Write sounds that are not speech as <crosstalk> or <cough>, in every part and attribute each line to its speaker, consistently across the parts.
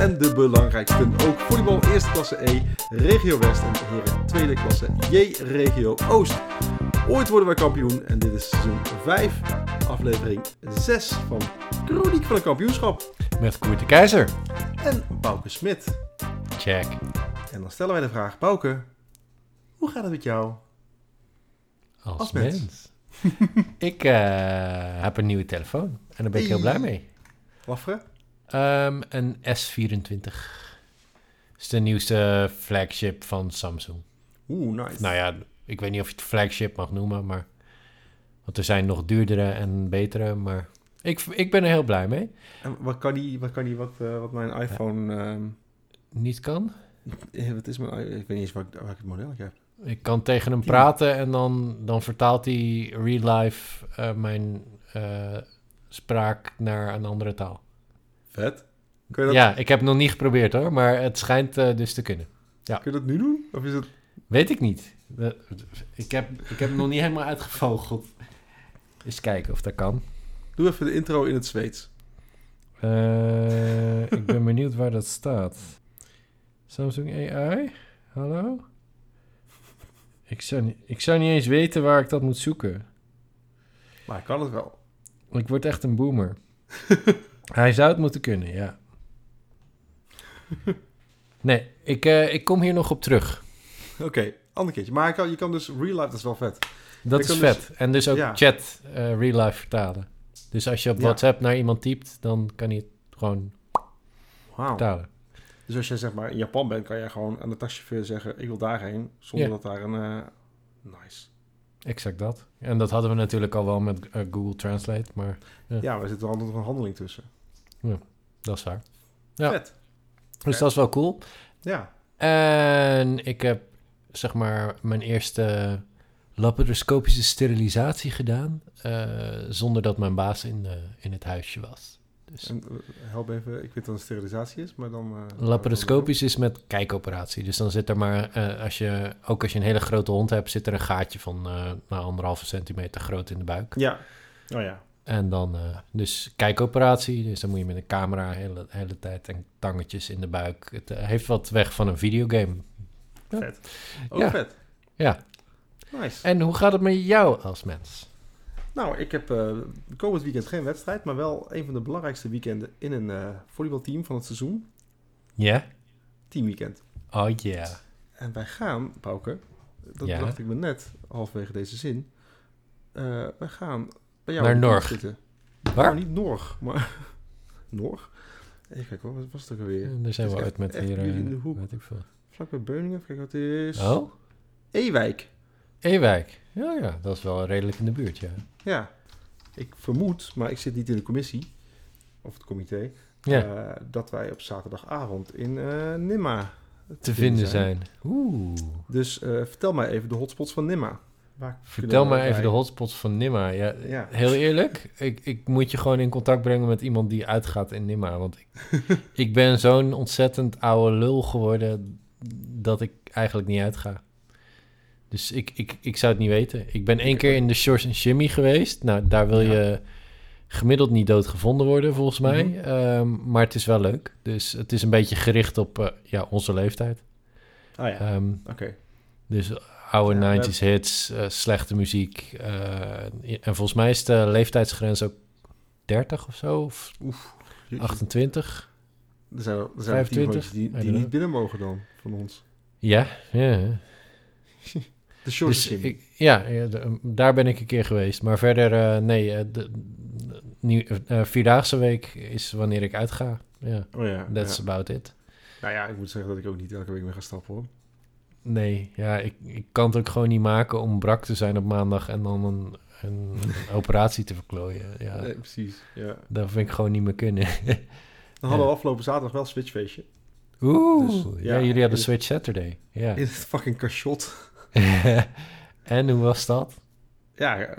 Speaker 1: en de belangrijkste Ook voetbal eerste klasse E, regio West en heren tweede klasse J, regio Oost. Ooit worden wij kampioen en dit is seizoen 5, aflevering 6 van Chroniek van het Kampioenschap.
Speaker 2: Met Koert de Keizer.
Speaker 1: En Bouke Smit.
Speaker 2: Check.
Speaker 1: En dan stellen wij de vraag, Bouke, hoe gaat het met jou?
Speaker 2: Als, mens. <laughs> ik eh, heb een nieuwe telefoon en daar ben ik heel blij mee.
Speaker 1: Wafre?
Speaker 2: Ehm, een S24. Dat is de nieuwste flagship van Samsung.
Speaker 1: Oeh, nice.
Speaker 2: Nou ja, ik weet niet of je het flagship mag noemen, maar... Want er zijn nog duurdere en betere, maar... Ik, ik ben er heel blij mee.
Speaker 1: En wat kan die, wat, kan die, wat, eh, wat mijn iPhone... Ehm,
Speaker 2: niet kan?
Speaker 1: Eh, wat is mijn... Ik weet niet eens waar, waar ik het model heb.
Speaker 2: Ik kan tegen hem praten en dan, dan vertaalt hij real life eh, mijn spraak naar een andere taal.
Speaker 1: Dat...
Speaker 2: Ja, ik heb nog niet geprobeerd hoor, maar het schijnt eh, dus te kunnen. Ja.
Speaker 1: Kun je dat nu doen? Of is het...
Speaker 2: Weet ik niet. Ik heb, ik heb hem nog niet helemaal uitgevogeld. Eens kijken of dat kan.
Speaker 1: Doe even de intro in het Zweeds.
Speaker 2: Eh, ik ben benieuwd waar dat staat. Samsung AI? Hallo? Ik zou, niet, ik zou niet eens weten waar ik dat moet zoeken.
Speaker 1: Maar ik kan het wel.
Speaker 2: Ik word echt een boomer. <laughs> Hij zou het moeten kunnen, ja. <laughs> nee, ik, eh, ik kom hier nog op terug.
Speaker 1: Oké, ander keertje. Maar je kan dus real life, dat is wel vet.
Speaker 2: Dat is
Speaker 1: dus
Speaker 2: vet. En dus ook chat eh, real life vertalen. Dus als je op. WhatsApp naar iemand typt, dan kan hij het gewoon
Speaker 1: wow.
Speaker 2: vertalen.
Speaker 1: Dus als je zeg maar in Japan bent, kan jij gewoon aan de taxichauffeur zeggen: Ik wil daarheen, zonder dat daar een. Eh, nice.
Speaker 2: Exact dat. En dat hadden we natuurlijk al wel met Google Translate, maar... Ja,
Speaker 1: ja maar er zit wel altijd een handeling tussen.
Speaker 2: Ja, dat is waar. Ja. Dus dat is wel cool.
Speaker 1: Ja.
Speaker 2: En ik heb zeg maar mijn eerste laparoscopische sterilisatie gedaan. Eh, zonder dat mijn baas in, eh, in het huisje was. Dus.
Speaker 1: Eh, help even, ik weet dat een sterilisatie is, maar dan...
Speaker 2: Laparoscopisch is met kijkoperatie. Dus dan zit er maar, als je, ook als je een hele grote hond hebt, zit er een gaatje van uh, anderhalve centimeter groot in de buik.
Speaker 1: Ja, oh ja.
Speaker 2: En dan eh, dus kijkoperatie. Dus dan moet je met een camera hele, hele tijd en tangetjes in de buik. Het eh, heeft wat weg van een videogame.
Speaker 1: Vet. Oh,
Speaker 2: Ook
Speaker 1: vet.
Speaker 2: Ja.
Speaker 1: Nice.
Speaker 2: En hoe gaat het met jou als mens?
Speaker 1: Nou, ik heb eh, komend weekend geen wedstrijd, maar wel een van de belangrijkste weekenden in een volleybalteam van het seizoen.
Speaker 2: Ja? Yeah.
Speaker 1: Teamweekend.
Speaker 2: Oh ja. Yeah.
Speaker 1: En wij gaan, Pauke, dat dacht ik me net halverwege deze zin. wij gaan
Speaker 2: naar Norg. Waar?
Speaker 1: Nou, niet Norg, maar <laughs> Norg. Even kijken, wat was het
Speaker 2: weer. Daar zijn we uit met hier.
Speaker 1: in
Speaker 2: eh,
Speaker 1: de hoek.
Speaker 2: Ik
Speaker 1: Beuningen, kijk wat het is.
Speaker 2: Oh?
Speaker 1: Ewijk.
Speaker 2: Ewijk. Ja, ja, dat is wel redelijk in de buurt, ja.
Speaker 1: Ja. Ik vermoed, maar ik zit niet in de commissie, of het comité, eh, dat wij op zaterdagavond in uh, Nimma
Speaker 2: te, vinden zijn. Oeh.
Speaker 1: Dus vertel mij even de hotspots van Nimma.
Speaker 2: Vertel maar even de hotspots van Nima. Ja, Heel eerlijk, ik, ik moet je gewoon in contact brengen met iemand die uitgaat in Nima. Want ik, <laughs> ik ben zo'n ontzettend oude lul geworden dat ik eigenlijk niet uitga. Dus ik, ik, ik zou het niet weten. Ik ben één keer in de Shores en Shimmy geweest. Nou, daar wil je gemiddeld niet dood gevonden worden, volgens mij. Ehm, maar het is wel leuk. Dus het is een beetje gericht op eh, ja, onze leeftijd.
Speaker 1: Ah ja,
Speaker 2: ehm,
Speaker 1: oké.
Speaker 2: Dus oude 90s hits, eh, slechte muziek. Eh, en volgens mij is de leeftijdsgrens ook 30 of zo, of 28.
Speaker 1: Er zijn, er zijn
Speaker 2: 25,
Speaker 1: die, die niet binnen mogen dan, van ons.
Speaker 2: Ja, ja. <laughs>
Speaker 1: de short
Speaker 2: dus ja, um, daar ben ik een keer geweest. Maar verder, eh, nee, de, Vierdaagse Week is wanneer ik uitga. Ja,
Speaker 1: oh ja
Speaker 2: that's about it.
Speaker 1: Nou ja, ik moet zeggen dat ik ook niet elke week meer ga stappen hoor
Speaker 2: nee, ja, ik, ik kan het ook gewoon niet maken om brak te zijn op maandag en dan een, een <laughs> operatie te verklooien. Ja,
Speaker 1: nee, precies. Ja.
Speaker 2: Dat vind ik gewoon niet meer kunnen.
Speaker 1: dan hadden we <laughs> afgelopen zaterdag wel switchfeestje.
Speaker 2: Oeh,
Speaker 1: dus,
Speaker 2: ja, jullie hadden Switch Saturday. Ja.
Speaker 1: In het fucking cachot. <laughs>
Speaker 2: en hoe was dat?
Speaker 1: Ja, eh,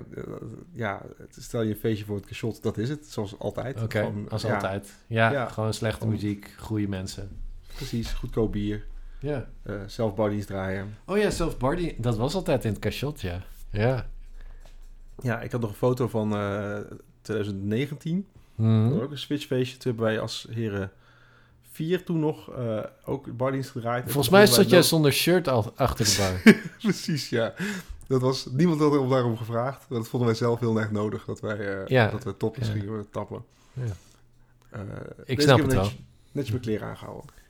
Speaker 1: ja, stel je een feestje voor het cachot, dat is het, zoals altijd.
Speaker 2: Oké, als altijd. Ja, gewoon slechte muziek, goede mensen.
Speaker 1: Precies, goedkoop bier.
Speaker 2: Ja.
Speaker 1: Eh, uh, bodies draaien.
Speaker 2: Oh ja, zelf body. Dat was altijd in het cachot, ja. Ja.
Speaker 1: Ja, ik had nog een foto van eh, 2019. Mm. Ook een switchfeestje. Toen hebben wij als heren vier toen nog eh, ook bodies gedraaid.
Speaker 2: Volgens mij zat jij zonder shirt al achter de bar. <laughs>
Speaker 1: Precies, ja. Dat was, niemand had erom daarom gevraagd. Dat vonden wij zelf heel erg nodig. Dat wij, dat we top misschien tappen. Ja.
Speaker 2: ik snap het wel.
Speaker 1: Netjes mijn kleren aangehouden.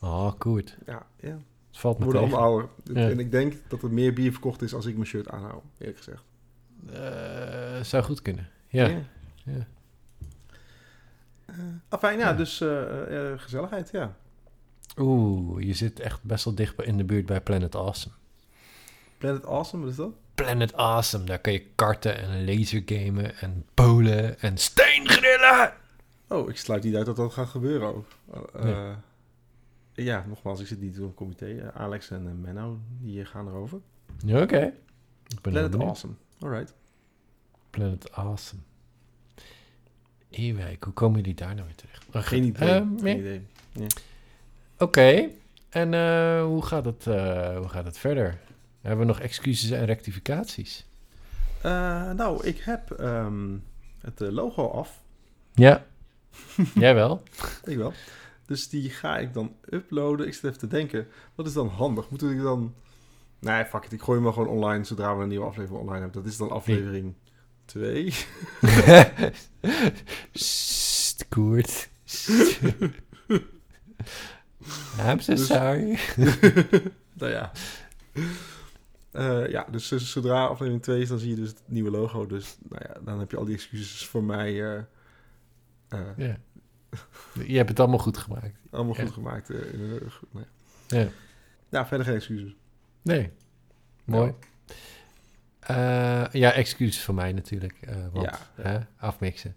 Speaker 2: Oh, goed.
Speaker 1: Ja, ja.
Speaker 2: Het valt me
Speaker 1: Worden ouder. En ik denk dat er meer bier verkocht is als ik mijn shirt aanhoud, eerlijk gezegd.
Speaker 2: Uh, zou goed kunnen, ja. ja. ja.
Speaker 1: Uh, afijn, ja, dus eh, gezelligheid, ja.
Speaker 2: Oeh, je zit echt best wel dicht in de buurt bij Planet Awesome.
Speaker 1: Planet Awesome, wat is dat?
Speaker 2: Planet Awesome, daar kun je karten en lasergamen en polen en steengrillen!
Speaker 1: Oh, ik sluit niet uit dat dat gaat gebeuren ook. Nee. Ja, nogmaals, ik zit niet in het comité. Eh, Alex en eh, Menno, die eh, gaan erover.
Speaker 2: Ja, oké.
Speaker 1: Planet benieuwd. Awesome. Alright.
Speaker 2: Planet Awesome. Ewijk, hoe komen jullie daar nou weer terecht?
Speaker 1: Geen idee.
Speaker 2: Oké. En hoe, gaat het, hoe gaat het verder? Hebben we nog excuses en rectificaties?
Speaker 1: nou, ik heb ehm, het logo af.
Speaker 2: Ja. Jij wel? <laughs>
Speaker 1: ik wel. Dus die ga ik dan uploaden. Ik zit even te denken, wat is dan handig? Moet ik dan... Nee, fuck it. Ik gooi hem maar gewoon online zodra we een nieuwe aflevering online hebben. Dat is dan aflevering 2.
Speaker 2: Koert. <laughs> I'm so dus- sorry. <laughs>
Speaker 1: nou ja. Eh, ja, dus zodra aflevering 2 is, dan zie je dus het nieuwe logo. Dus nou ja, dan heb je al die excuses voor mij... Uh.
Speaker 2: Je hebt het allemaal goed gemaakt.
Speaker 1: Allemaal goed gemaakt. Uh, nee. ja. Nou, verder geen excuses.
Speaker 2: Nee. Mooi. Ja, eh, excuses voor mij natuurlijk. Eh, want, ja, afmixen.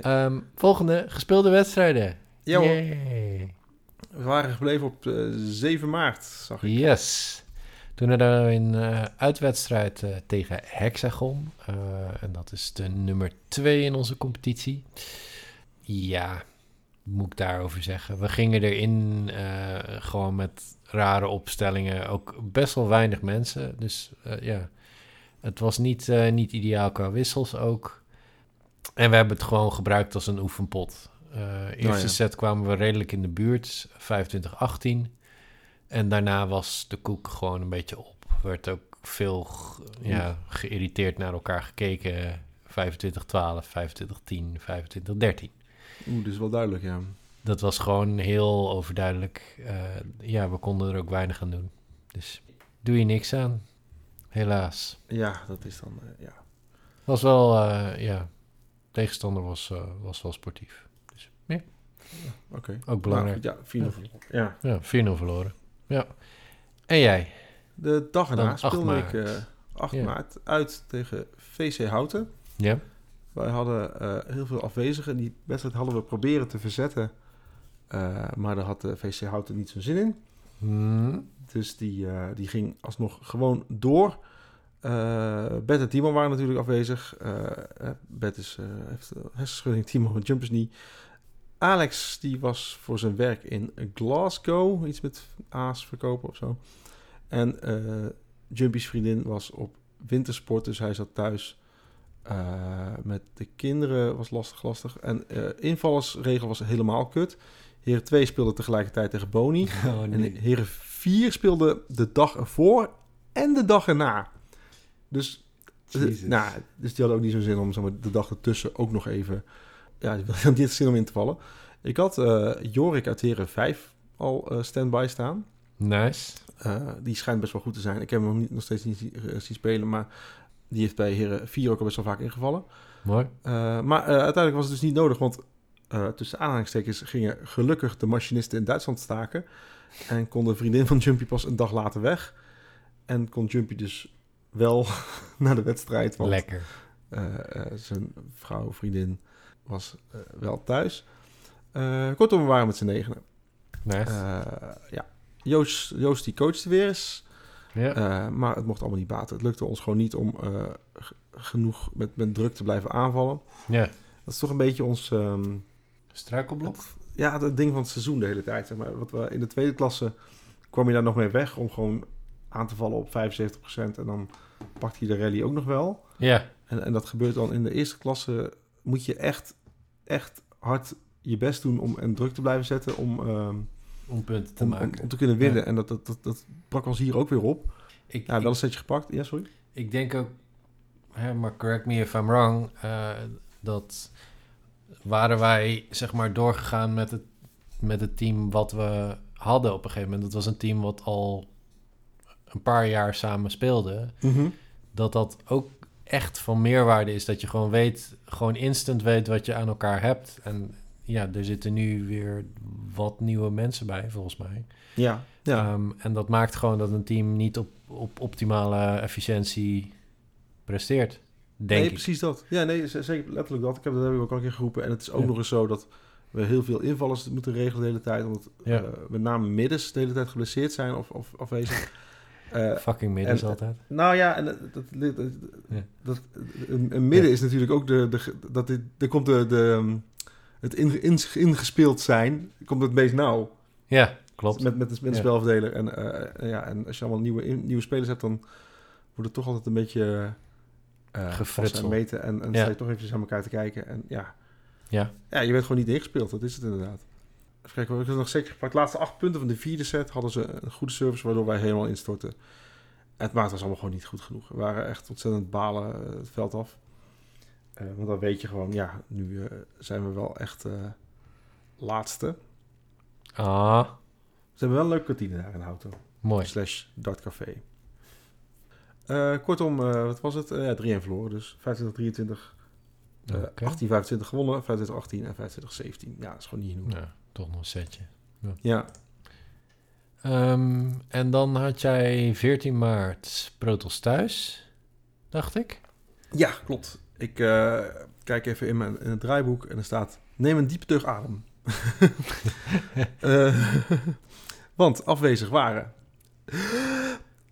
Speaker 2: Ehm, volgende, gespeelde wedstrijden.
Speaker 1: Ja We waren gebleven op 7 maart, zag ik.
Speaker 2: Yes. Toen hadden we een uitwedstrijd tegen Hexagon. en dat is de nummer 2 in onze competitie. Ja, moet ik daarover zeggen? We gingen erin eh, gewoon met rare opstellingen. Ook best wel weinig mensen. Dus eh, ja, het was niet, eh, niet ideaal qua wissels ook. En we hebben het gewoon gebruikt als een oefenpot. eerste nou set kwamen we redelijk in de buurt, 25-18. En daarna was de koek gewoon een beetje op. Werd ook veel ja, geïrriteerd naar elkaar gekeken. 25-12, 25-10, 25-13.
Speaker 1: Oeh, dus wel duidelijk, ja.
Speaker 2: Dat was gewoon heel overduidelijk. Eh, ja, we konden er ook weinig aan doen. Dus doe je niks aan. Helaas.
Speaker 1: Ja, dat is dan, eh, ja.
Speaker 2: Was wel, uh, ja, tegenstander was, was wel sportief. Dus, meer.
Speaker 1: ja. Oké.
Speaker 2: Ook
Speaker 1: nou, belangrijk. Ja, 4-0 ja. verloren. Ja,
Speaker 2: 4-0 verloren. Ja. En jij?
Speaker 1: De dag erna speelde ik 8 maart uit tegen VC Houten.
Speaker 2: Ja.
Speaker 1: Wij hadden eh, heel veel afwezigen. Die wedstrijd hadden we proberen te verzetten. Eh, maar daar had de VC Houten niet zo'n zin in.
Speaker 2: Hmm.
Speaker 1: Dus die, eh, die ging alsnog gewoon door. Bert en Timo waren natuurlijk afwezig. Bert is, heeft hersenschudding, Timo met jumpers niet. Alex die was voor zijn werk in Glasgow. Iets met aas verkopen of zo. En Jumpy's vriendin was op wintersport, dus hij zat thuis eh, met de kinderen was lastig, lastig. En eh, invallersregel was helemaal kut. Heren 2 speelde tegelijkertijd tegen Boni. <laughs>
Speaker 2: Oh,
Speaker 1: en Heren 4 speelde de dag ervoor en de dag erna. Dus, eh, nou, dus die hadden ook niet zo'n zin om de dag ertussen ook nog even... Ja, die hadden niet zin om in te vallen. Ik had Jorik uit Heren 5 al uh, stand-by staan.
Speaker 2: Nice.
Speaker 1: Die schijnt best wel goed te zijn. Ik heb hem nog, niet, nog steeds niet zien spelen, maar die heeft bij Heren 4 ook al best wel vaak ingevallen.
Speaker 2: Mooi.
Speaker 1: Eh, maar eh, uiteindelijk was het dus niet nodig, want uh, tussen aanhalingstekens gingen gelukkig de machinisten in Duitsland staken. En kon de vriendin van Jumpy pas een dag later weg. En kon Jumpy dus wel <laughs> naar de wedstrijd.
Speaker 2: Lekker.
Speaker 1: zijn vrouw, vriendin was wel thuis. kortom, we waren met z'n negenen.
Speaker 2: Nice.
Speaker 1: ja. Joost, Joost die coachte weer eens.
Speaker 2: Ja.
Speaker 1: Eh, maar het mocht allemaal niet baten. Het lukte ons gewoon niet om eh, genoeg met, met druk te blijven aanvallen.
Speaker 2: Ja.
Speaker 1: Dat is toch een beetje ons... Um,
Speaker 2: Struikelblok?
Speaker 1: Ja, het ding van het seizoen de hele tijd. Maar. Wat we, in de tweede klasse kwam je daar nog mee weg om gewoon aan te vallen op 75%. En dan pakt hij de rally ook nog wel.
Speaker 2: Ja.
Speaker 1: En, en dat gebeurt dan in de eerste klasse. Moet je echt, echt hard je best doen om en druk te blijven zetten om... Ehm,
Speaker 2: om punten te maken.
Speaker 1: Om, te kunnen winnen. En dat, dat, dat, dat brak ons hier ook weer op.
Speaker 2: Ik,
Speaker 1: ja, is een setje gepakt. Ja, sorry.
Speaker 2: Ik denk ook, hè, maar correct me if I'm wrong, eh, dat waren wij zeg maar doorgegaan met het, met het team wat we hadden op een gegeven moment. Dat was een team wat al een paar jaar samen speelde. Mhm. Dat dat ook echt van meerwaarde is. Dat je gewoon weet, gewoon instant weet wat je aan elkaar hebt. En ja, er zitten nu weer wat nieuwe mensen bij, volgens mij.
Speaker 1: Ja. ja.
Speaker 2: Ehm, en dat maakt gewoon dat een team niet op, op optimale efficiëntie presteert. Denk
Speaker 1: nee,
Speaker 2: ik.
Speaker 1: precies dat. Ja, nee, zeker letterlijk dat. Ik heb dat heb ik ook al een keer geroepen. En het is ook nog eens zo dat we heel veel invallers moeten regelen de hele tijd. Omdat
Speaker 2: ja.
Speaker 1: Eh, met name middens de hele tijd geblesseerd zijn of, of afwezig. <laughs>
Speaker 2: Fucking midden is
Speaker 1: eh,
Speaker 2: altijd.
Speaker 1: Nou ja, en eh, dat, dat, dat, een, een, midden is natuurlijk ook de, de, dat dit, er komt de, de ehm, het in, ingespeeld zijn komt het meest nauw.
Speaker 2: Ja, klopt.
Speaker 1: Met, met, de, met. En, eh, ja, en als je allemaal nieuwe, in, nieuwe spelers hebt, dan wordt het toch altijd een beetje
Speaker 2: uh,
Speaker 1: en meten. En, en sta je toch even aan elkaar te kijken. En ja.
Speaker 2: Ja.
Speaker 1: ja, je bent gewoon niet ingespeeld. Dat is het inderdaad. Even kijken, hebben nog zeker gepakt. Laatste acht punten van de vierde set hadden ze een goede service, waardoor wij helemaal instortten. Het maat was allemaal gewoon niet goed genoeg. We waren echt ontzettend balen eh, het veld af. Eh, want dan weet je gewoon, ja, nu eh, zijn we wel echt eh, laatste.
Speaker 2: Ah.
Speaker 1: Ze hebben wel een leuke kantine daar in auto
Speaker 2: Mooi.
Speaker 1: Slash dartcafé. Uh, kortom, uh, wat was het? Ja, 3-1 verloren. Dus 25-23,
Speaker 2: okay.
Speaker 1: 18-25 gewonnen, 25-18 en 25-17. Ja, dat is gewoon niet genoeg.
Speaker 2: Ja, toch nog een setje.
Speaker 1: Ja.
Speaker 2: ja. Um, en dan had jij 14 maart Protos thuis, dacht ik?
Speaker 1: Ja, klopt. Ik eh, kijk even in, mijn, in het draaiboek en er staat: neem een diepe teug adem. <laughs> Eh, want afwezig waren.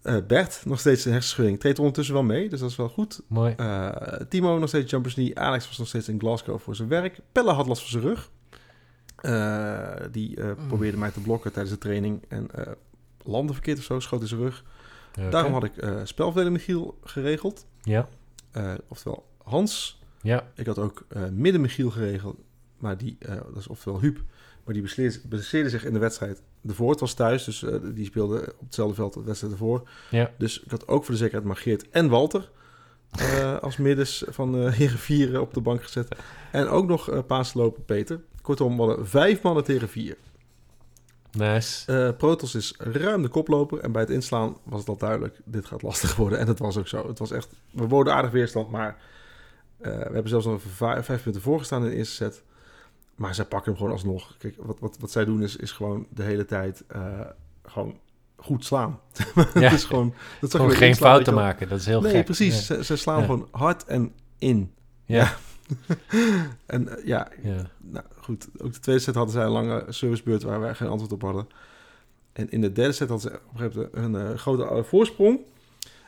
Speaker 1: Eh, Bert, nog steeds een hersenschudding. Treedt ondertussen wel mee, dus dat is wel goed.
Speaker 2: Mooi.
Speaker 1: Timo, nog steeds jumpers knee. Alex was nog steeds in Glasgow voor zijn werk. Pelle had last van zijn rug. die
Speaker 2: mm.
Speaker 1: probeerde mij te blokken tijdens de training. En landde verkeerd of zo, schoot in zijn rug. Daarom had ik uh, spelverdeling Michiel geregeld.
Speaker 2: Ja.
Speaker 1: Oftewel Hans.
Speaker 2: Ja.
Speaker 1: Ik had ook eh, midden Michiel geregeld, maar die, eh, dat is ofwel Huub, maar die blesseerde zich in de wedstrijd ervoor. Het was thuis, dus eh, die speelde op hetzelfde veld als de wedstrijd ervoor.
Speaker 2: Ja.
Speaker 1: Dus ik had ook voor de zekerheid maar en Walter <laughs> als middens van uh, Heren Vieren op de bank gezet. En ook nog paaslopen Peter. Kortom, we hadden vijf mannen tegen vier.
Speaker 2: Nice.
Speaker 1: Protos is ruim de koploper. En bij het inslaan was het al duidelijk: dit gaat lastig worden. En dat was ook zo. Het was echt. We worden aardig weerstand, maar eh, we hebben zelfs al vijf punten voorgestaan in de eerste set. Maar zij pakken hem gewoon alsnog. Kijk, wat, wat, wat zij doen is, is gewoon de hele tijd eh, gewoon goed slaan. <laughs>
Speaker 2: Ja.
Speaker 1: het is gewoon, dat
Speaker 2: gewoon geen fouten maken, dat is heel
Speaker 1: nee, precies. Ze, slaan gewoon hard en in.
Speaker 2: Ja. <laughs>
Speaker 1: en eh, ja, Nou, goed. Ook de tweede set hadden zij een lange servicebeurt waar wij geen antwoord op hadden. En in de derde set hadden ze op een gegeven moment een grote voorsprong.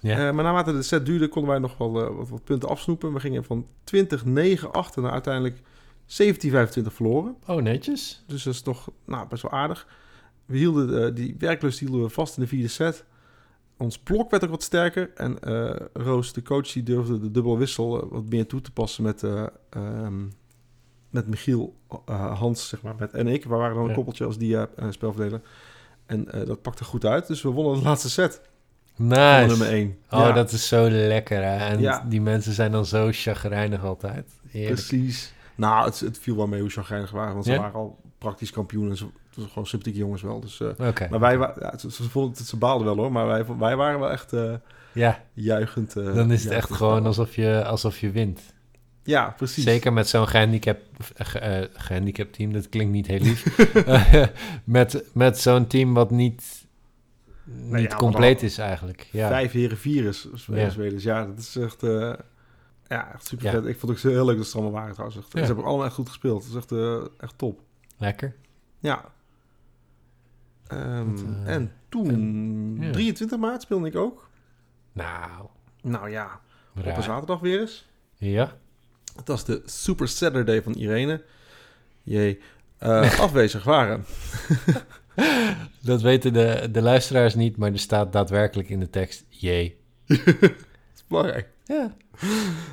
Speaker 2: Ja.
Speaker 1: Eh, maar naarmate de set duurde, konden wij nog wel eh, wat, wat, punten afsnoepen. We gingen van 20, 9, 8 naar uiteindelijk 17-25 verloren.
Speaker 2: Oh, netjes.
Speaker 1: Dus dat is toch nou, best wel aardig. We hielden eh, die werklust hielden we vast in de vierde set ons blok werd ook wat sterker. En Roos, de coach, die durfde de dubbelwissel wat meer toe te passen met, ehm, met Michiel Hans zeg maar, met, en ik. We waren dan een koppeltje als die spelverdeler. En dat pakte goed uit. Dus we wonnen de laatste set.
Speaker 2: Nice.
Speaker 1: nummer 1.
Speaker 2: Oh, ja. dat is zo lekker. Hè? En die mensen zijn dan zo chagrijnig altijd.
Speaker 1: Precies. Nou, het, het, viel wel mee hoe chagrijnig waren. Want ze waren al praktisch kampioen. En ze, waren gewoon sympathieke jongens wel. Dus. Eh, maar wij waren... ze, ze, ze baalden wel hoor. Maar wij, wij waren wel echt eh,
Speaker 2: ja.
Speaker 1: juichend. Eh,
Speaker 2: dan is het echt gewoon alsof je, alsof je wint.
Speaker 1: Ja, precies.
Speaker 2: Zeker met zo'n gehandicap, gehandicap team. Dat klinkt niet heel lief. <laughs> <laughs> met met zo'n team wat niet niet compleet is eigenlijk. Ja.
Speaker 1: Vijf heren virus,
Speaker 2: Spelers.
Speaker 1: Ja. ja, dat is echt, eh, ja, echt super vet. Ik vond het ook heel leuk dat ze allemaal waren trouwens. Echt. Ze hebben allemaal echt goed gespeeld. Dat is echt, eh, echt top.
Speaker 2: Lekker.
Speaker 1: Ja. Ehm,
Speaker 2: eh,
Speaker 1: en toen, 23 maart speelde ik ook.
Speaker 2: Nou.
Speaker 1: Nou ja, op een zaterdag weer eens.
Speaker 2: Ja.
Speaker 1: Het was de Super Saturday van Irene. Jee. <laughs> afwezig waren. <laughs> <laughs>
Speaker 2: Dat weten de, de luisteraars niet, maar er staat daadwerkelijk in de tekst jee. <laughs>
Speaker 1: dat is belangrijk.
Speaker 2: Ja.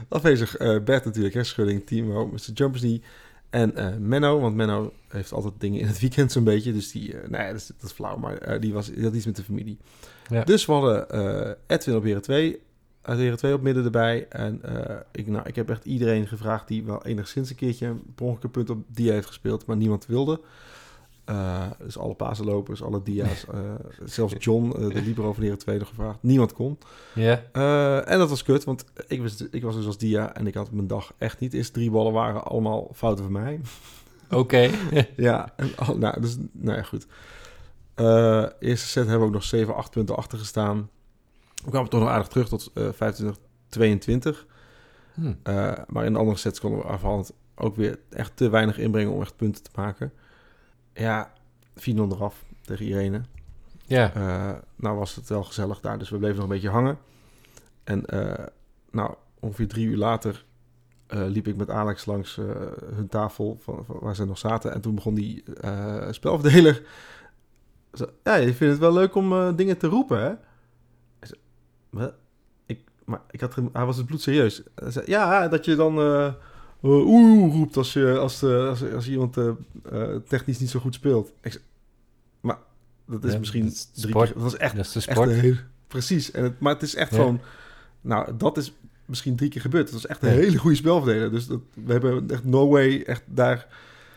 Speaker 1: Afwezig eh, Bert natuurlijk, hè, Schudding, Timo, Mr. Jumpers die... En uh, Menno, want Menno heeft altijd dingen in het weekend zo'n beetje. Dus die, eh, nou nee, dat is, dat flauw, maar die, was, die had iets met de familie.
Speaker 2: Ja.
Speaker 1: Dus we hadden Edwin op heren 2, uit heren 2 op midden erbij. En ik, nou, ik heb echt iedereen gevraagd die wel enigszins een keertje een punt op die heeft gespeeld, maar niemand wilde. Eh, dus alle Pasenlopers, alle dia's. Eh, zelfs John, eh, de libero van de tweede gevraagd. Niemand kon.
Speaker 2: Ja.
Speaker 1: En dat was kut, want ik was, ik was dus als dia en ik had mijn dag echt niet. Is drie ballen waren allemaal fouten van mij.
Speaker 2: Oké. <laughs> <laughs>
Speaker 1: Ja, en, nou, dus, nou ja, goed. eerste set hebben we ook nog 7, 8 punten achter gestaan. We kwamen toch nog aardig terug tot 25, 22.
Speaker 2: Hm.
Speaker 1: Maar in de andere sets konden we afhand ook weer echt te weinig inbrengen om echt punten te maken. Ja, 4-0 eraf tegen Irene.
Speaker 2: Ja.
Speaker 1: Eh, nou was het wel gezellig daar, dus we bleven nog een beetje hangen. En eh, nou, ongeveer drie uur later eh, liep ik met Alex langs hun tafel van, waar ze nog zaten. En toen begon die spelverdeler... Zo, ja, je vindt het wel leuk om dingen te roepen, hè? zei, ik, maar ik had, hij was dus het bloed serieus. Ja, dat je dan eh, oeh roept als, je, als, eh, als, eh, als iemand technisch niet zo goed speelt. Maar dat is misschien
Speaker 2: dat
Speaker 1: drie Dat was echt,
Speaker 2: is de sport.
Speaker 1: Echt precies. En het, maar het is echt gewoon... Nou, dat is misschien drie keer gebeurd. Dat was echt een hele goede spelverdeling. Dus dat, we hebben echt no way echt daar...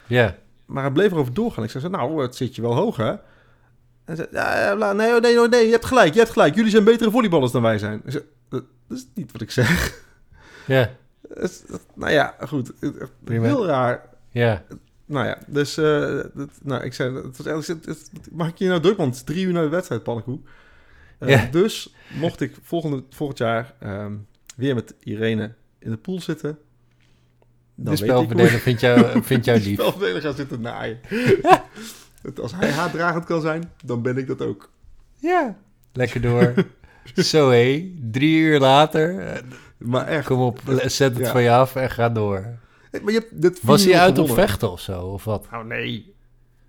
Speaker 2: Ja.
Speaker 1: Maar hij bleef erover doorgaan. Ik zei, nou, het zit je wel hoog, hè? En zei, ja, nee, oh, nee, nee, nee, je hebt gelijk, je hebt gelijk. Jullie zijn betere volleyballers dan wij zijn. Dat, is niet wat ik zeg.
Speaker 2: Ja.
Speaker 1: Nou ja, goed. Heel raar.
Speaker 2: Ja.
Speaker 1: Nou ja, dus eh, nou, ik zei, het was eigenlijk, het, mag ik je nou druk, want het is drie uur naar de wedstrijd, Pannenkoek. Eh,
Speaker 2: ja.
Speaker 1: Dus mocht ik volgende, volgend jaar ehm, weer met Irene in de pool zitten, dan de
Speaker 2: spelverdeler vindt jou, vindt jou <laughs> lief.
Speaker 1: De spelverdeler gaat zitten naaien. <laughs> Ja. Als hij haatdragend kan zijn, dan ben ik dat ook.
Speaker 2: Ja, lekker door. <laughs> Zo hé, drie uur later.
Speaker 1: Maar echt.
Speaker 2: Kom op, zet het
Speaker 1: ja.
Speaker 2: van je af en ga door.
Speaker 1: Maar je dit
Speaker 2: Was hij uit op vechten of zo? Of wat?
Speaker 1: Oh nee.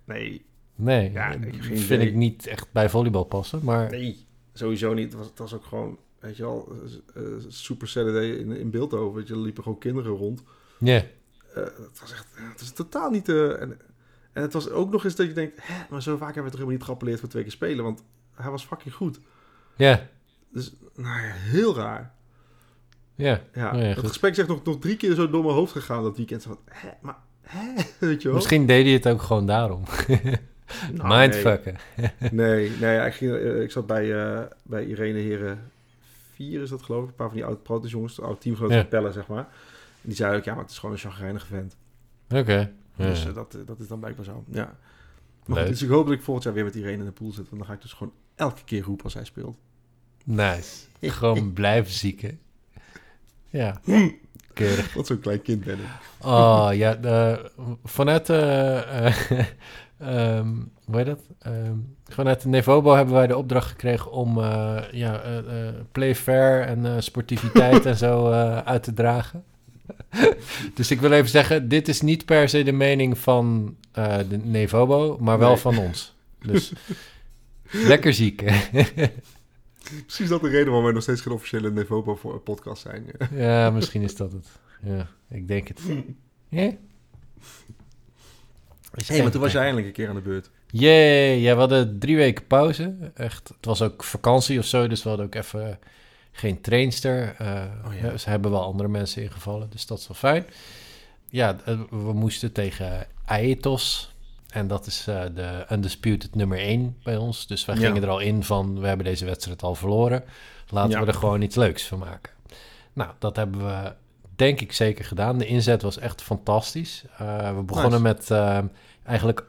Speaker 1: Nee.
Speaker 2: Nee.
Speaker 1: Ja,
Speaker 2: vind ik niet echt bij volleybal passen. Maar...
Speaker 1: Nee, sowieso niet. Het was, ook gewoon, weet je wel, uh, Super Saturday in, in over. Weet je, er liepen gewoon kinderen rond.
Speaker 2: Ja.
Speaker 1: Eh, het was echt, het was totaal niet. Uh, en, en het was ook nog eens dat je denkt, hè, maar zo vaak hebben we toch helemaal niet geappelleerd voor twee keer spelen. Want hij was fucking goed.
Speaker 2: Ja.
Speaker 1: Dus, nou ja, heel raar.
Speaker 2: Ja.
Speaker 1: ja.
Speaker 2: Oh
Speaker 1: het gesprek zegt nog, nog drie keer zo door mijn hoofd gegaan dat weekend. Van, hè, maar, hè? <laughs> Weet je wel?
Speaker 2: Misschien deed hij het ook gewoon daarom.
Speaker 1: Mindfucker. <laughs>
Speaker 2: Mindfucken.
Speaker 1: Nee, <laughs> nee, ik, ging, eh, ik zat bij, eh, bij Irene Heren 4 is dat geloof ik. Een paar van die oude protes jongens, oude teamgenoten
Speaker 2: ja.
Speaker 1: van Pelle, zeg maar. En die zeiden ook, ja, maar het is gewoon een chagrijnige vent.
Speaker 2: Oké.
Speaker 1: Dus eh, dat, dat is dan blijkbaar zo, ja. Maar dus ik hoop dat ik volgend jaar weer met Irene in de pool zit. Want dan ga ik dus gewoon elke keer roepen als hij speelt.
Speaker 2: Nice. Gewoon blijven zieken. Ja. Hmm. Keurig. <laughs>
Speaker 1: Wat zo'n klein kind ben ik.
Speaker 2: Oh ja, de, vanuit de. Uh, hoe heet dat? Ehm, vanuit de Nevobo hebben wij de opdracht gekregen om uh, ja, eh, play fair en sportiviteit <laughs> en zo uit te dragen. <laughs> dus ik wil even zeggen, dit is niet per se de mening van de Nevobo, maar wel van ons. Dus lekker ziek.
Speaker 1: Precies dat de reden waarom wij nog steeds geen officiële Nevopo-podcast zijn. ja,
Speaker 2: misschien is dat het. Ja, ik denk het.
Speaker 1: Hé, hey, maar toen was je eindelijk een keer aan de beurt.
Speaker 2: Jee, ja, we hadden drie weken pauze. Echt, het was ook vakantie of zo, dus we hadden ook even geen trainster. Eh,
Speaker 1: oh, ja.
Speaker 2: Ze hebben wel andere mensen ingevallen, dus dat is wel fijn. Ja, eh, we moesten tegen Aetos. En dat is uh, de undisputed nummer 1 bij ons. Dus wij gingen er al in van, we hebben deze wedstrijd al verloren. Laten we er gewoon iets leuks van maken. Nou, dat hebben we denk ik zeker gedaan. De inzet was echt fantastisch. Eh, we begonnen met eh, eigenlijk,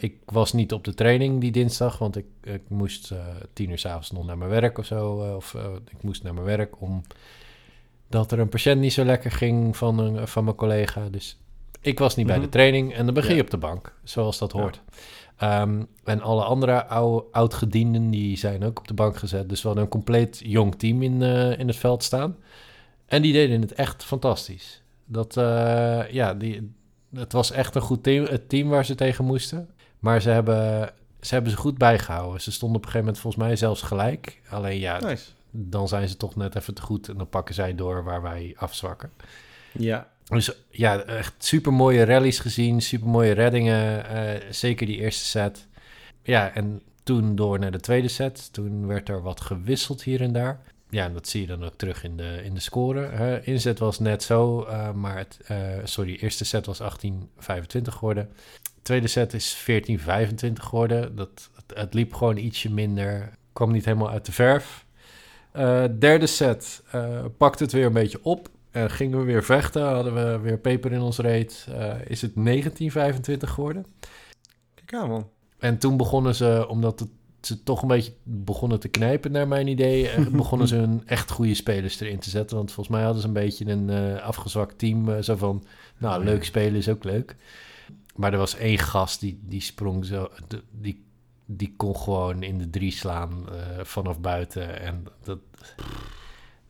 Speaker 2: ik was niet op de training die dinsdag, want ik, ik moest tien uur s'avonds nog naar mijn werk of zo. of ik moest naar mijn werk om dat er een patiënt niet zo lekker ging van, een, van mijn collega. Dus ik was niet bij de mhm. training en dan begin je op de bank, zoals dat hoort. Ehm, en alle andere oud-gedienden die zijn ook op de bank gezet. Dus we hadden een compleet jong team in, eh, in het veld staan. En die deden het echt fantastisch. Dat, eh, ja, die, het was echt een goed team, het team waar ze tegen moesten. Maar ze hebben ze, hebben ze goed bijgehouden. Ze stonden op een gegeven moment volgens mij zelfs gelijk. Alleen ja, dan zijn ze toch net even te goed. En dan pakken zij door waar wij afzwakken.
Speaker 1: Ja,
Speaker 2: dus ja, echt super mooie rallies gezien, super mooie reddingen. Eh, zeker die eerste set. Ja, en toen door naar de tweede set. Toen werd er wat gewisseld hier en daar. Ja, en dat zie je dan ook terug in de, in de score. Inzet was net zo, eh, maar het, eh, sorry, eerste set was 18-25 geworden. Tweede set is 14-25 geworden. Dat, het, het, liep gewoon ietsje minder. Kwam niet helemaal uit de verf. derde set pakt het weer een beetje op. Eh, gingen we weer vechten, hadden we weer peper in ons reet. Eh, is het 1925 geworden.
Speaker 1: Kijk aan.
Speaker 2: En toen begonnen ze, omdat het, ze toch een beetje begonnen te knijpen, naar mijn idee, eh, <laughs> begonnen ze hun echt goede spelers erin te zetten. Want volgens mij hadden ze een beetje een uh, afgezwakt team. zo van, nou, leuk spelen is ook leuk. Maar er was één gast die, die sprong zo, die, die kon gewoon in de drie slaan vanaf buiten. En dat.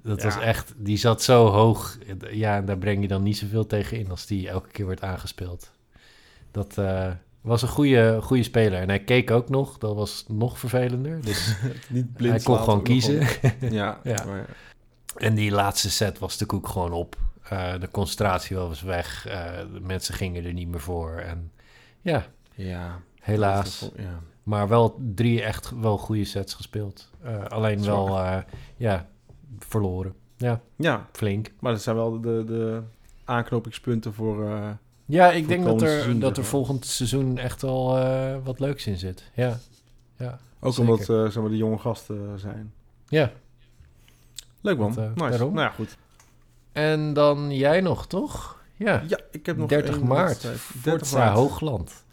Speaker 2: Dat was echt, die zat zo hoog. Ja, en daar breng je dan niet zoveel tegen in als die elke keer wordt aangespeeld. Dat eh, was een goede, goede speler. En hij keek ook nog, dat was nog vervelender. Dus <laughs>
Speaker 1: niet blind
Speaker 2: hij kon gewoon kiezen. <laughs>
Speaker 1: ja,
Speaker 2: ja.
Speaker 1: Maar ja,
Speaker 2: En die laatste set was de koek gewoon op. Eh, de concentratie was weg. Uh, de mensen gingen er niet meer voor. En ja,
Speaker 1: ja
Speaker 2: helaas.
Speaker 1: Ja.
Speaker 2: Maar wel drie echt wel goede sets gespeeld. alleen wel, ja, verloren. Ja,
Speaker 1: ja,
Speaker 2: flink.
Speaker 1: Maar dat zijn wel de, de aanknopingspunten voor... Eh,
Speaker 2: ja, ik denk dat er, dat er volgend seizoen echt wel eh, wat leuks in zit. Ja, ja
Speaker 1: Ook omdat uh, zeg maar, de jonge gasten zijn.
Speaker 2: Ja.
Speaker 1: Leuk man,
Speaker 2: dat,
Speaker 1: nice. Nou ja, goed.
Speaker 2: En dan jij nog, toch? Ja,
Speaker 1: ja ik heb nog
Speaker 2: 30 maart,
Speaker 1: 30 maart.
Speaker 2: Hoogland.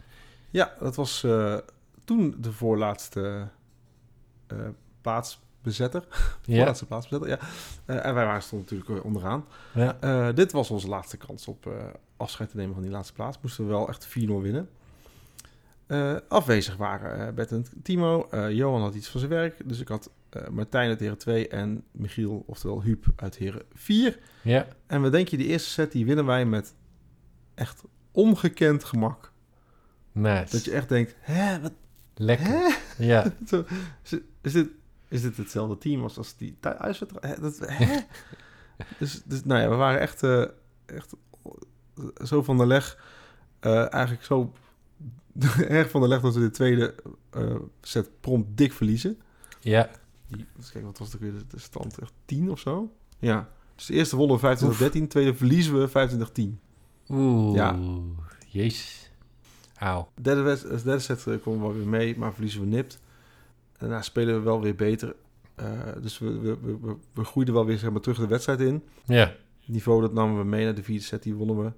Speaker 1: Ja, dat was toen de voorlaatste plaats plaatsbezetter. <laughs>
Speaker 2: Ja.
Speaker 1: Voorlaatste plaatsbezetter, ja. Eh, en wij waren stonden natuurlijk eh, onderaan.
Speaker 2: Ja.
Speaker 1: Eh, dit was onze laatste kans op afscheid te nemen van die laatste plaats. Moesten we wel echt 4-0 winnen. Afwezig waren. Uh, Bert en Timo, Johan had iets van zijn werk. Dus ik had Martijn uit Heren 2 en Michiel, oftewel Huub, uit Heren 4.
Speaker 2: Ja.
Speaker 1: En we denken, die eerste set die winnen wij met echt ongekend gemak. Dat je echt denkt, hè, wat...
Speaker 2: Lekker. Ja. <laughs>
Speaker 1: Is, is, dit is dit hetzelfde team als, als die thuiswedstrijd? Dat, hè? <laughs> dus, dus nou ja, we waren echt, eh, echt eh, zo van de leg. Eh, eigenlijk zo <laughs> erg van de leg dat we de tweede set prompt dik verliezen.
Speaker 2: Ja.
Speaker 1: Kijk, wat was de weer? De stand echt 10 of zo? Ja. Dus de eerste wonnen we 25-13, tweede verliezen we 25-10.
Speaker 2: Oeh.
Speaker 1: Ja.
Speaker 2: Jezus. Auw.
Speaker 1: Derde, derde set komen we weer mee, maar verliezen we nipt daarna spelen we wel weer beter. Eh, dus we, we, we, we, groeiden wel weer zeg maar, terug de wedstrijd in.
Speaker 2: Ja.
Speaker 1: Niveau dat namen we mee naar de vierde set, die wonnen we.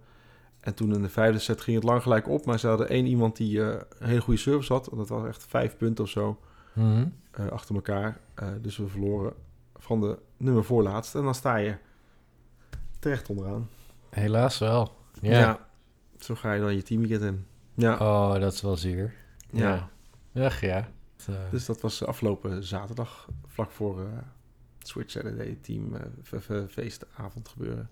Speaker 1: En toen in de vijfde set ging het lang gelijk op. Maar ze hadden één iemand die uh, een hele goede service had. En dat was echt vijf punten of zo
Speaker 2: mhm.
Speaker 1: eh, achter elkaar. dus we verloren van de nummer voorlaatste. En dan sta je terecht onderaan.
Speaker 2: Helaas wel. Ja.
Speaker 1: zo ga je dan je teamweekend in. Ja.
Speaker 2: Oh, dat is wel zier.
Speaker 1: Ja.
Speaker 2: ja. Ja. Eh,
Speaker 1: dus dat was afgelopen zaterdag, vlak voor eh, Switch Saturday Team eh, feestavond gebeuren.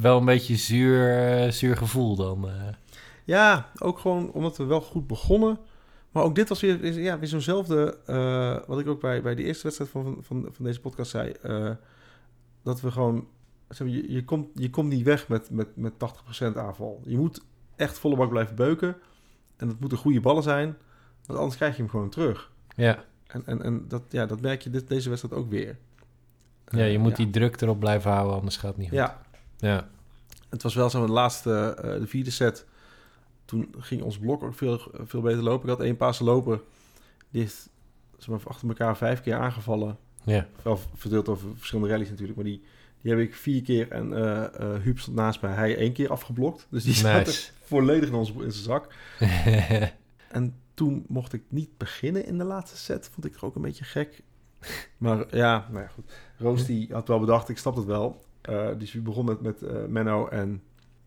Speaker 2: Wel een beetje zuur, zuur gevoel dan.
Speaker 1: Ja, ook gewoon omdat we wel goed begonnen. Maar ook dit was weer, ja, weer zo'nzelfde. Wat ik ook bij, bij de eerste wedstrijd van, van, van deze podcast zei. Dat we gewoon. Je, je, komt, je komt niet weg met, met, met 80% aanval. Je moet echt volle bak blijven beuken. En dat moeten goede ballen zijn. Want anders krijg je hem gewoon terug.
Speaker 2: Ja.
Speaker 1: En, en, en dat, ja, dat merk je dit, deze wedstrijd ook weer.
Speaker 2: Ja, je
Speaker 1: eh,
Speaker 2: moet die druk erop blijven houden, anders gaat het niet goed.
Speaker 1: Ja.
Speaker 2: ja.
Speaker 1: Het was wel zo, de laatste, eh, de vierde set, toen ging ons blok ook veel, veel beter lopen. Ik had één paas lopen, die is zeg maar, achter elkaar vijf keer aangevallen.
Speaker 2: Ja.
Speaker 1: Wel verdeeld over verschillende rallies natuurlijk, maar die, die heb ik vier keer en uh, naast mij, hij één keer afgeblokt. Dus die nice. er volledig in, ons, in zijn zak. <laughs> en toen mocht ik niet beginnen in de laatste set. Vond ik er ook een beetje gek. <laughs> Maar ja, nou ja goed. Roos die had wel bedacht, ik snap het wel. Uh, dus we begon met, met eh, Menno en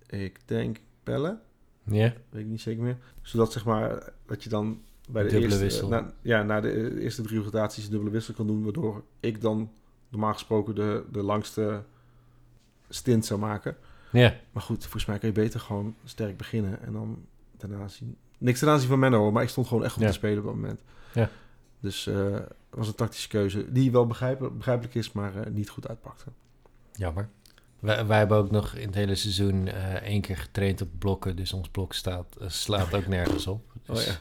Speaker 1: ik denk Pelle.
Speaker 2: Ja.
Speaker 1: Weet ik niet zeker meer. Zodat zeg maar, dat je dan bij de
Speaker 2: dubbele
Speaker 1: eerste... Na, ja, na de e, eerste drie rotaties een dubbele wissel kan doen. Waardoor ik dan normaal gesproken de, de langste stint zou maken.
Speaker 2: Ja.
Speaker 1: Maar goed, volgens mij kan je beter gewoon sterk beginnen. En dan ten aanzien... Niks ten aanzien van Menno, maar ik stond gewoon echt
Speaker 2: op
Speaker 1: te spelen op dat moment.
Speaker 2: Ja.
Speaker 1: Dus uh, was een tactische keuze die wel begrijpelijk, begrijpelijk is, maar eh, niet goed uitpakte.
Speaker 2: Jammer. Wij, wij, hebben ook nog in het hele seizoen uh, één keer getraind op blokken, dus ons blok staat, slaat ook nergens op.
Speaker 1: Oh dus ja.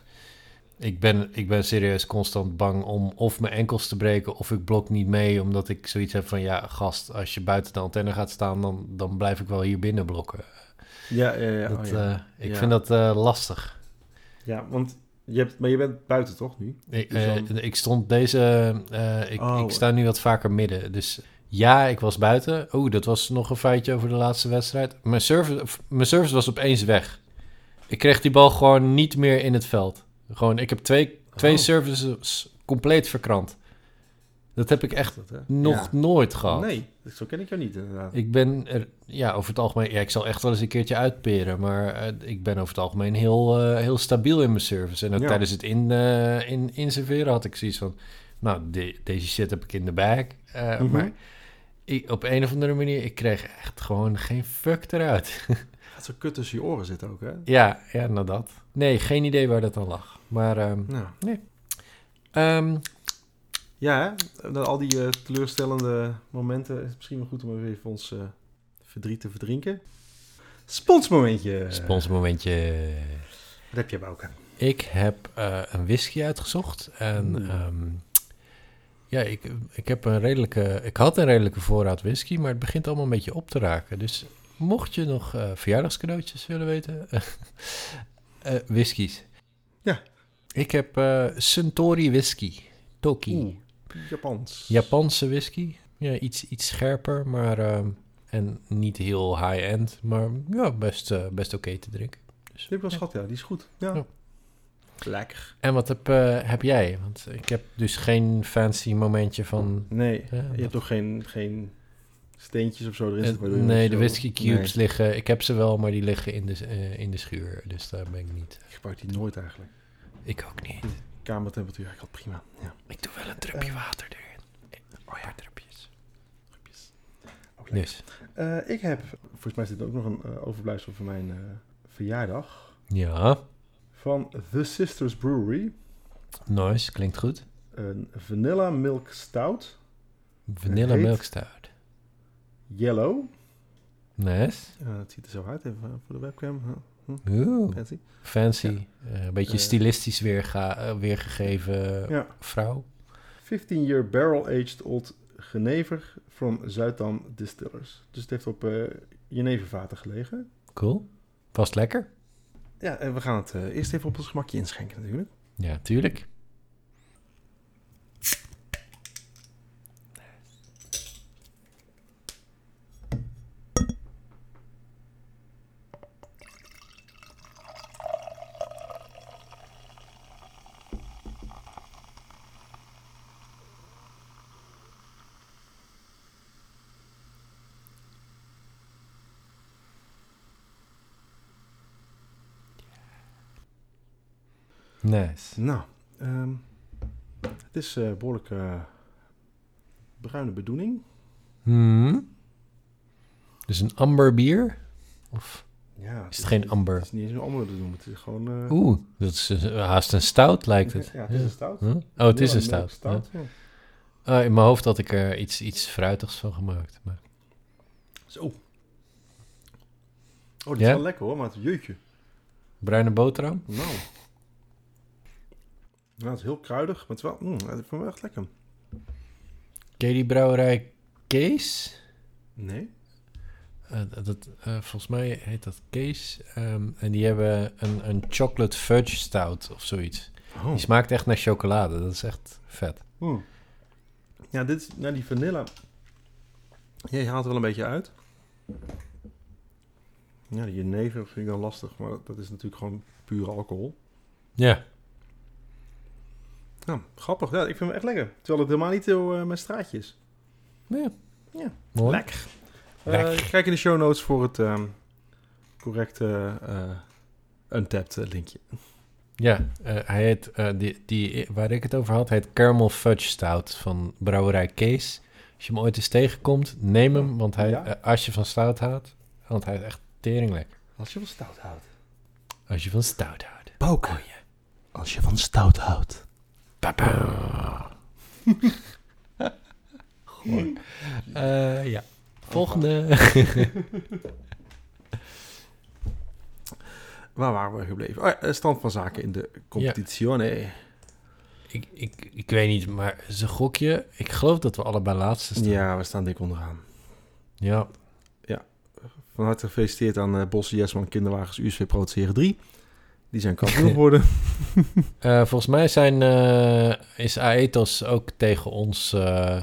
Speaker 2: ik, ben, ik ben serieus constant bang om of mijn enkels te breken of ik blok niet mee, omdat ik zoiets heb van ja, gast, als je buiten de antenne gaat staan, dan, dan blijf ik wel hier binnen blokken.
Speaker 1: Ja, ja, ja.
Speaker 2: Dat,
Speaker 1: oh,
Speaker 2: eh, ik vind dat eh, lastig.
Speaker 1: Ja, want je hebt, maar je bent buiten toch nu?
Speaker 2: Ik,
Speaker 1: dus
Speaker 2: eh, ik stond deze. Ik, ik,
Speaker 1: oh.
Speaker 2: sta nu wat vaker midden. Dus ja, ik was buiten. Oh, dat was nog een feitje over de laatste wedstrijd. Mijn service, mijn service was opeens weg. Ik kreeg die bal gewoon niet meer in het veld. Gewoon, ik heb twee, twee
Speaker 1: oh.
Speaker 2: services compleet verkrant. Dat heb ik echt nog nooit gehad.
Speaker 1: Nee. Zo ken ik jou niet, inderdaad.
Speaker 2: Ik ben er, ja, over het algemeen, ja, ik zal echt wel eens een keertje uitperen, maar eh, ik ben over het algemeen heel, eh, heel stabiel in mijn service. En ook tijdens het in, eh, in, inserveren had ik zoiets van, nou, de, deze shit heb ik in de bag.
Speaker 1: Mhm.
Speaker 2: Maar ik, op een of andere manier, ik kreeg echt gewoon geen fuck eruit. <laughs>
Speaker 1: Het zo kut tussen je oren zitten ook, hè?
Speaker 2: Ja, ja, nadat. dat. Nee, geen idee waar dat dan lag. Maar, ehm,
Speaker 1: ja. nee.
Speaker 2: Ehm,
Speaker 1: ja, na al die eh, teleurstellende momenten is het misschien wel goed om even ons eh, verdriet te verdrinken. Sponsmomentje.
Speaker 2: Sponsmomentje.
Speaker 1: Wat heb je bij?
Speaker 2: Ik heb eh, een whisky uitgezocht en ehm, ja, ik, ik, heb een redelijke, ik had een redelijke voorraad whisky, maar het begint allemaal een beetje op te raken. Dus mocht je nog verjaardagscadeautjes willen weten, <laughs> whiskies.
Speaker 1: Ja.
Speaker 2: Ik heb Suntory whisky. Toki.
Speaker 1: Japans.
Speaker 2: Japanse whisky. Ja, iets, iets scherper, maar ehm, en niet heel high-end, maar ja, best, eh, best oké te drinken. Dus,
Speaker 1: die heb wel ja. schat, ja. Die is goed. Ja. Lekker.
Speaker 2: En wat heb, eh, heb jij? Want ik heb dus geen fancy momentje van...
Speaker 1: Nee,
Speaker 2: eh,
Speaker 1: je hebt toch geen, geen steentjes of zo erin
Speaker 2: nee, de whisky cubes liggen... Ik heb ze wel, maar die liggen in de, in de schuur. Dus daar ben ik niet.
Speaker 1: Ik gebruik die nooit eigenlijk.
Speaker 2: Ik ook niet
Speaker 1: kamertemperatuur gaat prima. Ja.
Speaker 2: Ik doe wel een drupje
Speaker 1: eh,
Speaker 2: water erin. Oh ja, drupjes.
Speaker 1: Drupjes. Ook
Speaker 2: dus.
Speaker 1: eh, ik heb, volgens mij zit ook nog een eh, overblijfsel van mijn verjaardag.
Speaker 2: Ja.
Speaker 1: Van The Sisters Brewery.
Speaker 2: Nice, klinkt goed.
Speaker 1: Een vanilla milk stout.
Speaker 2: Vanilla milk stout.
Speaker 1: Yellow.
Speaker 2: Nice.
Speaker 1: Het ziet er zo uit even voor de webcam.
Speaker 2: Hm?
Speaker 1: Fancy.
Speaker 2: Fancy. Eh, een beetje stilistisch weerga eh, weergegeven vrouw.
Speaker 1: 15-year barrel-aged old Genever from Zuidam Distillers. Dus het heeft op uh, jenevervaten gelegen.
Speaker 2: Cool. vast lekker.
Speaker 1: Ja, en we gaan het eerst even op ons gemakje inschenken natuurlijk.
Speaker 2: Ja, tuurlijk. Nice.
Speaker 1: Nou, ehm, het is uh, behoorlijk eh, bruine bedoeling.
Speaker 2: Hmm. Dus een amber bier? Of
Speaker 1: ja,
Speaker 2: is het, geen amber?
Speaker 1: Het is niet eens een amber bedoeling. Het is gewoon... Eh,
Speaker 2: Oeh, dat is haast een stout lijkt het.
Speaker 1: Ja, het is een stout.
Speaker 2: Oh, het is een stout. Oh, in mijn hoofd had ik er iets, iets fruitigs van gemaakt. Maar...
Speaker 1: Zo. Oh, dit is wel lekker hoor, maar het jeutje.
Speaker 2: Bruine boterham?
Speaker 1: Nou. Ja, het is heel kruidig, maar het is wel... Mm, ik vind wel echt lekker.
Speaker 2: Ken je die brouwerij Kees?
Speaker 1: Nee.
Speaker 2: Eh, dat, eh, volgens mij heet dat Kees. Ehm, en die hebben een, een chocolate fudge stout of zoiets.
Speaker 1: Oh.
Speaker 2: Die smaakt echt naar chocolade. Dat is echt vet.
Speaker 1: Mm. Ja, dit nou, die vanilla. Je haalt wel een beetje uit. Ja, die neven vind ik dan lastig, maar dat is natuurlijk gewoon puur alcohol.
Speaker 2: Ja.
Speaker 1: Nou, grappig. Ja, ik vind hem echt lekker. Terwijl het helemaal niet heel uh, mijn straatje is.
Speaker 2: Ja. Mooi.
Speaker 1: Lekker. Eh, kijk in de show notes voor het ehm, correcte eh, untapped linkje.
Speaker 2: Ja, hij heet, die, die, waar ik het over had, heet Caramel Fudge Stout van brouwerij Kees. Als je hem ooit eens tegenkomt, neem hem, want hij, als je van stout houdt, want hij is echt teringlek.
Speaker 1: Als je van stout houdt?
Speaker 2: Als je van stout houdt.
Speaker 1: Boken. Als je van stout houdt.
Speaker 2: Eh, ja. Volgende. <laughs>
Speaker 1: Waar waren we gebleven? Oh ja, eh, stand van zaken in de competitie. Ja.
Speaker 2: Ik, ik, ik weet niet, maar ze gokje. Ik geloof dat we allebei laatste staan.
Speaker 1: Ja, we staan dik onderaan.
Speaker 2: Ja. Ja.
Speaker 1: Van harte gefeliciteerd aan eh, uh, Bosse Jesman Kinderwagens USV Pro Serie 3. Die zijn kampioen <laughs> geworden.
Speaker 2: Eh, volgens mij zijn, eh, is Aetos ook tegen ons, eh,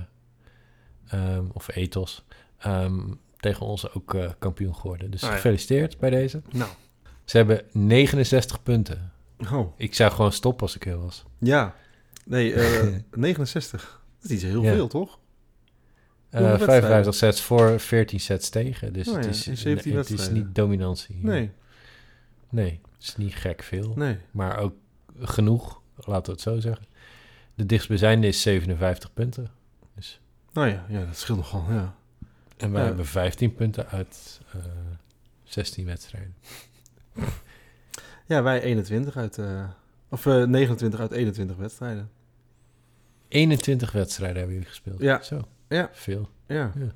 Speaker 2: ehm, of Ethos, ehm, tegen ons ook kampioen geworden. Dus
Speaker 1: ah,
Speaker 2: gefeliciteerd bij deze.
Speaker 1: Nou.
Speaker 2: Ze hebben 69 punten.
Speaker 1: Oh.
Speaker 2: Ik zou gewoon stoppen als ik heel was.
Speaker 1: Ja, nee, <laughs> 69. Dat is heel veel, toch? Uh,
Speaker 2: 55 sets voor, 14 sets tegen. Dus
Speaker 1: oh
Speaker 2: het, is, het is niet dominantie.
Speaker 1: Nee.
Speaker 2: Nee. Het is niet gek veel,
Speaker 1: nee.
Speaker 2: maar ook genoeg, laten we het zo zeggen. De dichtstbijzijnde is 57 punten. Dus.
Speaker 1: Nou ja, ja, dat scheelt nogal, ja.
Speaker 2: En wij hebben 15 punten uit eh, 16 wedstrijden. <laughs>
Speaker 1: ja, wij 21 uit... Eh, of eh, uh, 29 uit 21 wedstrijden.
Speaker 2: 21 wedstrijden hebben jullie gespeeld?
Speaker 1: Ja.
Speaker 2: Zo,
Speaker 1: ja.
Speaker 2: veel.
Speaker 1: Ja.
Speaker 2: ja.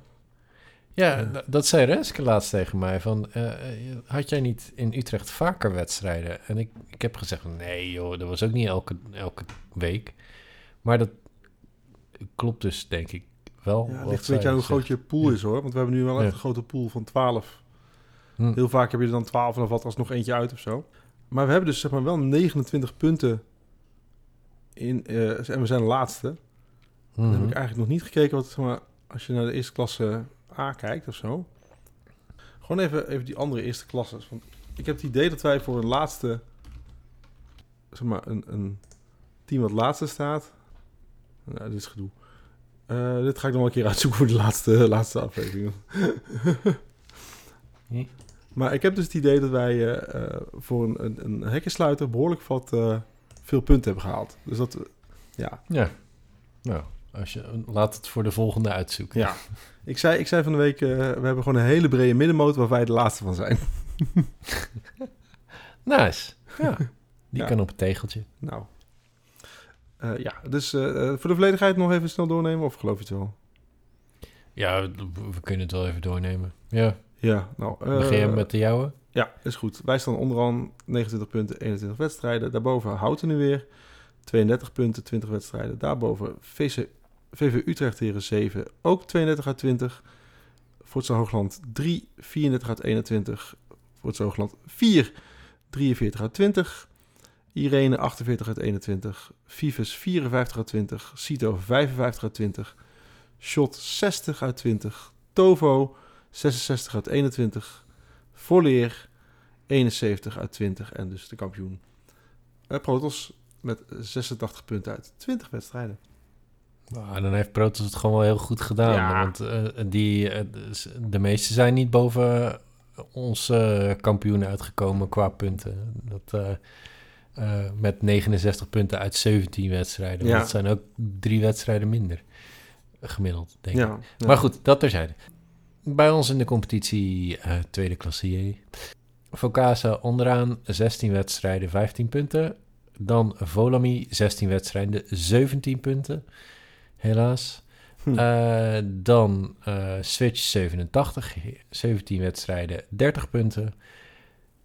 Speaker 1: Ja,
Speaker 2: eh, dat zei Renske laatst tegen mij. Van, eh, eh, had jij niet in Utrecht vaker wedstrijden? En ik, ik heb gezegd, nee joh, dat was ook niet elke, elke week. Maar dat klopt dus denk ik wel.
Speaker 1: Ja, ligt een beetje hoe groot je pool is hoor. Want we hebben nu wel echt een grote pool van 12.
Speaker 2: Hm.
Speaker 1: Heel vaak heb je er dan 12 en dan valt alsnog eentje uit of zo. Maar we hebben dus zeg maar wel 29 punten in, en we zijn de laatste.
Speaker 2: Mhm.
Speaker 1: Dan heb ik eigenlijk nog niet gekeken wat, zeg maar, als je naar de eerste klasse aankijkt of zo. Gewoon even, even die andere eerste klasses. Want ik heb het idee dat wij voor een laatste. Zeg maar, een, een team wat laatste staat. Nou, dit is gedoe. Eh, dit ga ik nog een keer uitzoeken voor de laatste, <laughs> laatste aflevering. <laughs> Maar ik heb dus het idee dat wij eh, eh, voor een, een, een hekkensluiter behoorlijk wat veel punten hebben gehaald. Dus dat, ja.
Speaker 2: Ja, nou, Laat het voor de volgende uitzoeken.
Speaker 1: Ja, ik zei, ik zei van de week, eh, we hebben gewoon een hele brede middenmotor waar wij de laatste van zijn. <laughs>
Speaker 2: nice. Ja, die kan op het tegeltje.
Speaker 1: Nou, eh, ja, dus eh, voor de volledigheid nog even snel doornemen of geloof je het wel?
Speaker 2: Ja, we kunnen het wel even doornemen. Ja.
Speaker 1: Ja, nou...
Speaker 2: Begin je met de jouwe?
Speaker 1: Ja, is goed. Wij staan onderaan 29 punten, 21 wedstrijden. Daarboven Houten nu weer. 32 punten, 20 wedstrijden. Daarboven VC VV Utrecht Heren 7 ook 32 uit 20. Forza Hoogland 3, 34 uit 21. Forza Hoogland 4, 43 uit 20. Irene 48 uit 21. Vivus 54 uit 20. Cito 55 uit 20. Shot 60 uit 20. Tovo 66 uit 21. Volleer 71 uit 20. En dus de kampioen. Eh, Protos met 86 punten uit 20 wedstrijden.
Speaker 2: Nou, dan heeft Protos het gewoon wel heel goed gedaan. Want eh, die, eh, de meeste zijn niet boven onze eh, kampioen uitgekomen qua punten. Dat, met 69 punten uit 17 wedstrijden. Dat zijn ook drie wedstrijden minder gemiddeld, denk ik. Maar goed, dat terzijde. Bij ons in de competitie tweede klasse Focasa onderaan 16 wedstrijden, 15 punten. Dan Volami 16 wedstrijden, 17 punten helaas.
Speaker 1: Hm.
Speaker 2: Eh, dan eh, Switch 87, 17 wedstrijden, 30 punten.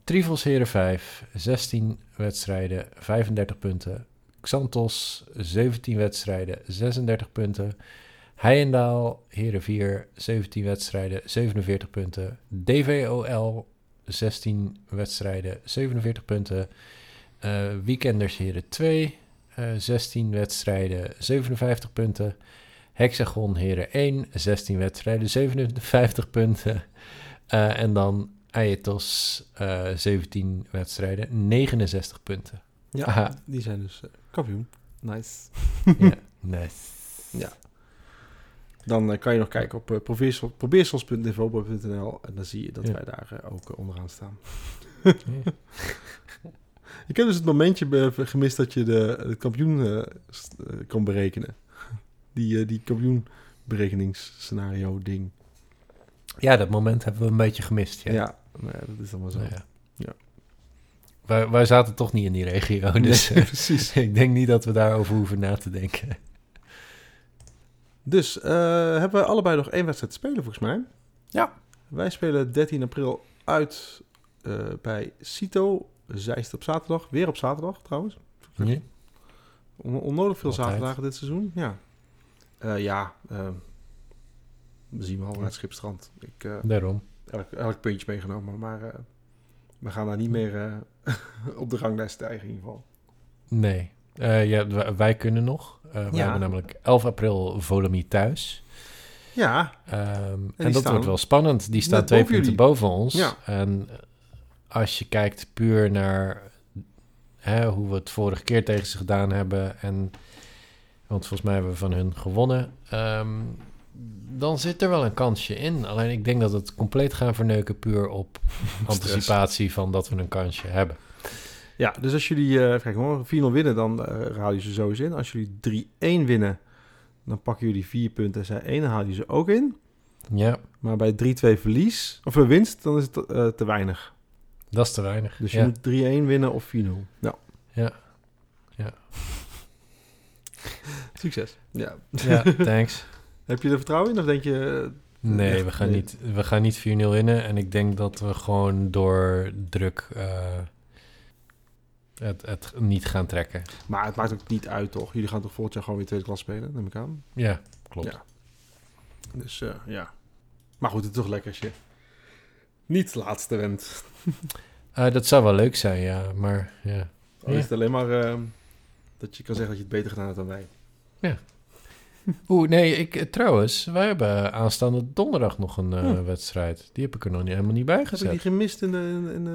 Speaker 2: Trivels Heren 5, 16 wedstrijden, 35 punten. Xantos, 17 wedstrijden, 36 punten. Heijendaal, Heren 4, 17 wedstrijden, 47 punten. DVOL, 16 wedstrijden, 47 punten. Eh, weekenders Heren 2, eh, 16 wedstrijden, 57 punten. Hexagon Heren 1, 16 wedstrijden, 57 punten. Uh, en dan Aetos, eh, uh, 17 wedstrijden, 69 punten.
Speaker 1: Ja, die zijn dus uh, kampioen. Nice. <laughs>
Speaker 2: ja, nice.
Speaker 1: Ja. Dan kan je nog kijken op uh, en dan zie je dat wij daar ook onderaan staan. <laughs> Ik heb dus het momentje gemist dat je de, kampioen eh, uh, eh, kon berekenen. <laughs> Die, eh, die kampioenberekeningsscenario ding.
Speaker 2: Ja, dat moment hebben we een beetje gemist. Ja,
Speaker 1: ja dat is allemaal zo.
Speaker 2: Ja.
Speaker 1: ja.
Speaker 2: Wij, wij, zaten toch niet in die regio, dus <laughs>
Speaker 1: precies. <laughs>
Speaker 2: ik denk niet dat we daarover hoeven na te denken.
Speaker 1: Dus hebben we allebei nog één wedstrijd te spelen, volgens mij.
Speaker 2: Ja.
Speaker 1: Wij spelen 13 april uit bij Cito Zeist op zaterdag. Weer op zaterdag trouwens. Nee. Onnodig veel zaterdagen dit seizoen. Ja, uh, ja ehm, we zien wel naar het Schipstrand. Ik, eh,
Speaker 2: Daarom.
Speaker 1: Elk, puntje meegenomen, maar eh, we gaan daar niet meer <laughs> op de ganglijst stijgen in ieder geval.
Speaker 2: Nee, ja, wij kunnen nog. We hebben namelijk 11 april Volumie thuis.
Speaker 1: Ja.
Speaker 2: Ehm, en, dat wordt wel spannend. Die
Speaker 1: staat
Speaker 2: twee punten boven ons.
Speaker 1: Ja.
Speaker 2: En als je kijkt puur naar hè, hoe we het vorige keer tegen ze gedaan hebben. En, want volgens mij hebben we van hun gewonnen. Ehm, dan zit er wel een kansje in. Alleen ik denk dat het compleet gaan verneuken puur op <laughs> anticipatie van dat we een kansje hebben.
Speaker 1: Ja, dus als jullie uh, kijk, 4-0 winnen, dan eh, haal je ze sowieso in. Als jullie 3-1 winnen, dan pakken jullie 4 punten en 1, dan haal je ze ook in.
Speaker 2: Ja.
Speaker 1: Maar bij 3-2 verlies, of eh, winst, dan is het eh, te weinig.
Speaker 2: Dat is te weinig.
Speaker 1: Dus je moet 3-1 winnen of 4-0. Ja.
Speaker 2: Ja. ja. <laughs>
Speaker 1: Succes. Ja.
Speaker 2: ja, <laughs> thanks.
Speaker 1: Heb je er vertrouwen in of denk je...
Speaker 2: Eh,
Speaker 1: nee,
Speaker 2: we gaan. Niet, we gaan niet 4-0 winnen. En ik denk dat we gewoon door druk eh, het, het niet gaan trekken.
Speaker 1: Maar het maakt ook niet uit, toch? Jullie gaan toch volgend jaar gewoon weer tweede klas spelen, neem ik aan?
Speaker 2: Ja, klopt.
Speaker 1: Ja. Dus eh, ja. Maar goed, het is toch lekker als niet laatste wend. <laughs>
Speaker 2: Eh, dat zou wel leuk zijn, ja. Maar ja.
Speaker 1: Is het alleen maar ehm, dat je kan zeggen dat je het beter gedaan hebt dan wij. Ja. <laughs>
Speaker 2: Oeh, nee, ik, eh, trouwens, wij hebben aanstaande donderdag nog een eh,
Speaker 1: hm.
Speaker 2: wedstrijd. Die heb ik er nog niet, helemaal niet bij gezet.
Speaker 1: Heb je die gemist in de... In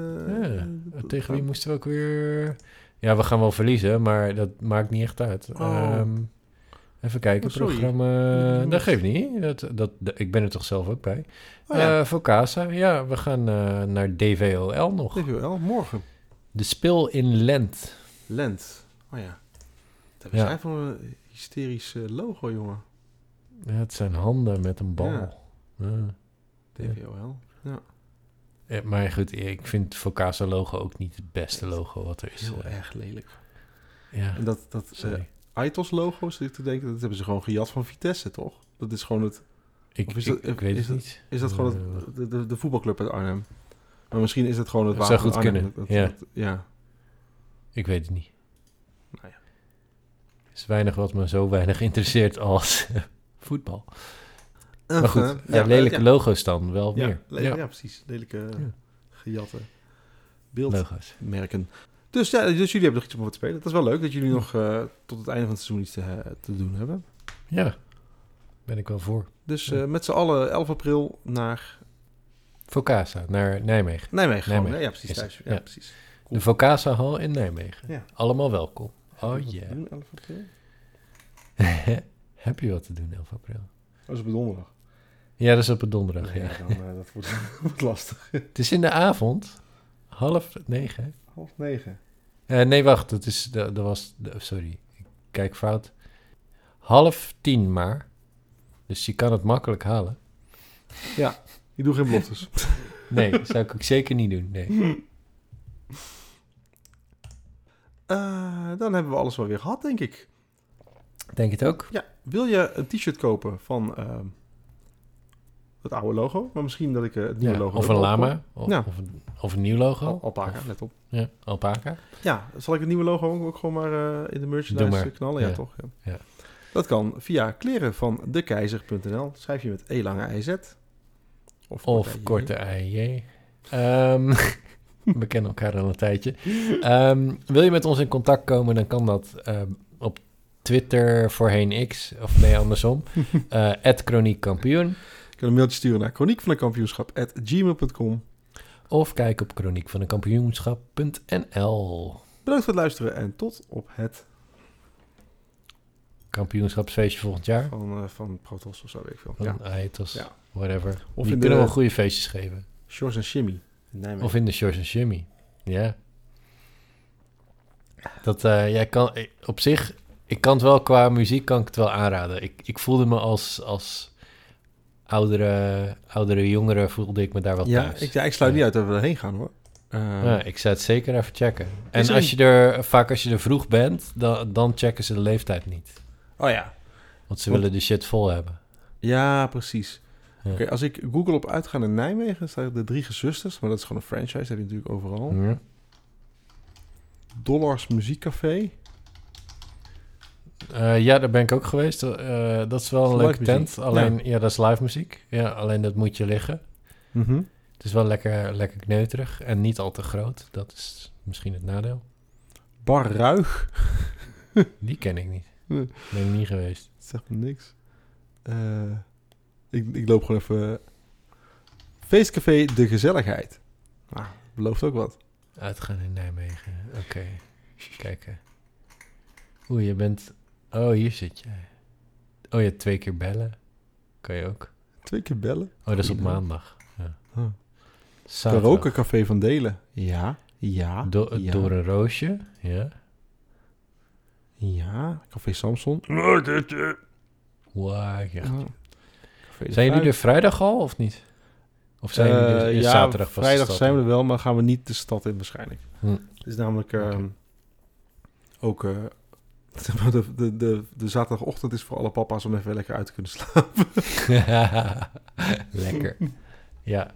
Speaker 2: ja. Tegen wie moesten we ook weer... Ja, we gaan wel verliezen, maar dat maakt niet echt uit.
Speaker 1: Oh.
Speaker 2: Ehm, Even kijken,
Speaker 1: oh,
Speaker 2: programma. Dat geeft niet. Dat, dat, ik ben er toch zelf ook bij.
Speaker 1: Oh, ja.
Speaker 2: Eh, Voor Casa, ja, we gaan eh, naar DVOL nog.
Speaker 1: DVOL, morgen.
Speaker 2: De spil in Lent.
Speaker 1: Lent, oh ja.
Speaker 2: Dat
Speaker 1: is eigenlijk een hysterisch logo, jongen.
Speaker 2: Ja, het zijn handen met een bal.
Speaker 1: Ja. DVOL, ja.
Speaker 2: Maar goed, ik vind Focasa logo ook niet het beste logo wat er is.
Speaker 1: Heel
Speaker 2: eh.
Speaker 1: erg lelijk.
Speaker 2: Ja.
Speaker 1: En dat, dat uh, Aitos logo zit te denken. Dat hebben ze gewoon gejat van Vitesse, toch? Dat is gewoon het...
Speaker 2: Ik, weet het niet.
Speaker 1: Is dat gewoon het, eh. de, voetbalclub uit Arnhem? Maar misschien is het gewoon het wapen
Speaker 2: goed kunnen,
Speaker 1: dat,
Speaker 2: ja.
Speaker 1: Ja.
Speaker 2: Ik weet het niet.
Speaker 1: Nou ja.
Speaker 2: Is weinig wat me zo weinig interesseert als <laughs> voetbal. Maar goed,
Speaker 1: eh,
Speaker 2: ja, eh,
Speaker 1: lelijke
Speaker 2: logo's dan wel meer.
Speaker 1: ja. precies. Lelijke gejatte beeldmerken. Dus ja, dus jullie hebben nog iets om wat te spelen. Dat is wel leuk dat jullie nog eh, tot het einde van het seizoen iets te, eh, te doen hebben.
Speaker 2: Ja, ben ik wel voor.
Speaker 1: Dus eh, met z'n allen 11 april naar...
Speaker 2: Vocasa, naar Nijmegen.
Speaker 1: Nijmegen,
Speaker 2: Nijmegen.
Speaker 1: Gewoon, ja precies. Ja, precies.
Speaker 2: De Vocasa Hall in Nijmegen.
Speaker 1: Ja.
Speaker 2: Allemaal welkom. Oh
Speaker 1: ja.
Speaker 2: Yeah.
Speaker 1: 11 april? <laughs>
Speaker 2: Heb je wat te doen 11 april?
Speaker 1: Dat is op donderdag.
Speaker 2: Ja, dat is op donderdag, ja.
Speaker 1: Dan, dat wordt, <laughs> wordt lastig.
Speaker 2: het is in de avond, half negen.
Speaker 1: Of negen.
Speaker 2: Eh, nee, wacht. Dat, is, dat, was... Sorry, ik kijk fout. Half tien maar. Dus je kan het makkelijk halen.
Speaker 1: Ja, ik doe geen blunders. <laughs>
Speaker 2: nee, dat zou ik ook zeker niet doen. Nee.
Speaker 1: Eh, dan hebben we alles wel weer gehad, denk ik.
Speaker 2: Denk het ook.
Speaker 1: Ja, wil je een t-shirt kopen van... Eh, het oude logo. Maar misschien dat ik eh, het nieuwe
Speaker 2: ja,
Speaker 1: logo...
Speaker 2: Of een lama. Of, een, nieuw logo.
Speaker 1: Al, alpaca, let op.
Speaker 2: Ja, alpaca.
Speaker 1: Ja, zal ik het nieuwe logo ook gewoon maar eh, in de merchandise knallen? Ja, toch? Ja. Dat kan via kleren van dekeizer.nl. Schrijf je met E lange IZ. Of,
Speaker 2: of korte IJ. Um, ehm, <laughs> we kennen elkaar al een tijdje. Ehm, wil je met ons in contact komen, dan kan dat ehm, op Twitter voorheen X. Of nee, andersom. <laughs> Eh, uh,
Speaker 1: Chroniek Kampioen kan een mailtje sturen naar chroniek van de kampioenschap@gmail.com
Speaker 2: Of kijk op chroniek van kampioenschap.nl.
Speaker 1: Bedankt voor het luisteren en tot op het
Speaker 2: kampioenschapsfeestje volgend jaar.
Speaker 1: Van, uh, van Protos of zo, weet ik veel. Ja.
Speaker 2: Aetos,
Speaker 1: ja.
Speaker 2: whatever.
Speaker 1: Of
Speaker 2: Die kunnen
Speaker 1: de,
Speaker 2: wel goede feestjes geven.
Speaker 1: Shores en Shimmy. In
Speaker 2: of in de Shores en Shimmy. Ja. Dat, eh, jij kan, eh, op zich, ik kan het wel qua muziek, kan ik het wel aanraden. Ik, ik voelde me als, als oudere, oudere jongeren voelde ik me daar wel
Speaker 1: ja,
Speaker 2: thuis.
Speaker 1: Ik, ja, ik sluit niet uit dat we erheen gaan hoor. Eh,
Speaker 2: ja, ik zou het zeker even checken. En als je er, vaak als je er vroeg bent, dan, dan checken ze de leeftijd niet.
Speaker 1: Oh ja.
Speaker 2: Want ze willen de shit vol hebben.
Speaker 1: Ja, precies.
Speaker 2: Ja.
Speaker 1: Als ik Google op uitgaan in Nijmegen, staan de drie gezusters, maar dat is gewoon een franchise, heb je natuurlijk overal.
Speaker 2: Ja.
Speaker 1: Dollars Muziekcafé.
Speaker 2: Eh, ja, daar ben ik ook geweest. Eh, dat is wel een leuke tent. Alleen, ja. dat is live muziek. Ja, alleen dat moet je liggen.
Speaker 1: Mhm.
Speaker 2: Het is wel lekker, lekker kneuterig en niet al te groot. Dat is misschien het nadeel.
Speaker 1: Barruig? <laughs>
Speaker 2: Die ken ik niet.
Speaker 1: Nee.
Speaker 2: Ben ik niet geweest.
Speaker 1: Dat zegt me niks. Eh, ik, ik loop gewoon even... Feestcafé De Gezelligheid. Ah, belooft ook wat.
Speaker 2: Uitgaan in Nijmegen. Oké. Okay. Kijken. Oeh, je bent Oh, hier zit jij. Oh ja, twee keer bellen. Kan je ook.
Speaker 1: Twee keer bellen?
Speaker 2: Oh, dat is op maandag. Ja.
Speaker 1: Huh. Rokercafé van Delen. Ja, ja, ja.
Speaker 2: Door een roosje, ja.
Speaker 1: Ja, Café Samson.
Speaker 2: Wow, ja. Zijn jullie er vrijdag al of niet? Of zijn jullie
Speaker 1: eh,
Speaker 2: uh, er
Speaker 1: ja,
Speaker 2: zaterdag?
Speaker 1: Vrijdag zijn we wel, maar gaan we niet de stad in waarschijnlijk.
Speaker 2: Hm.
Speaker 1: Het is namelijk ehm, ook eh, <laughs> De, de, de, de, zaterdagochtend is voor alle papa's om even lekker uit te kunnen slapen. <laughs>
Speaker 2: lekker. Ja.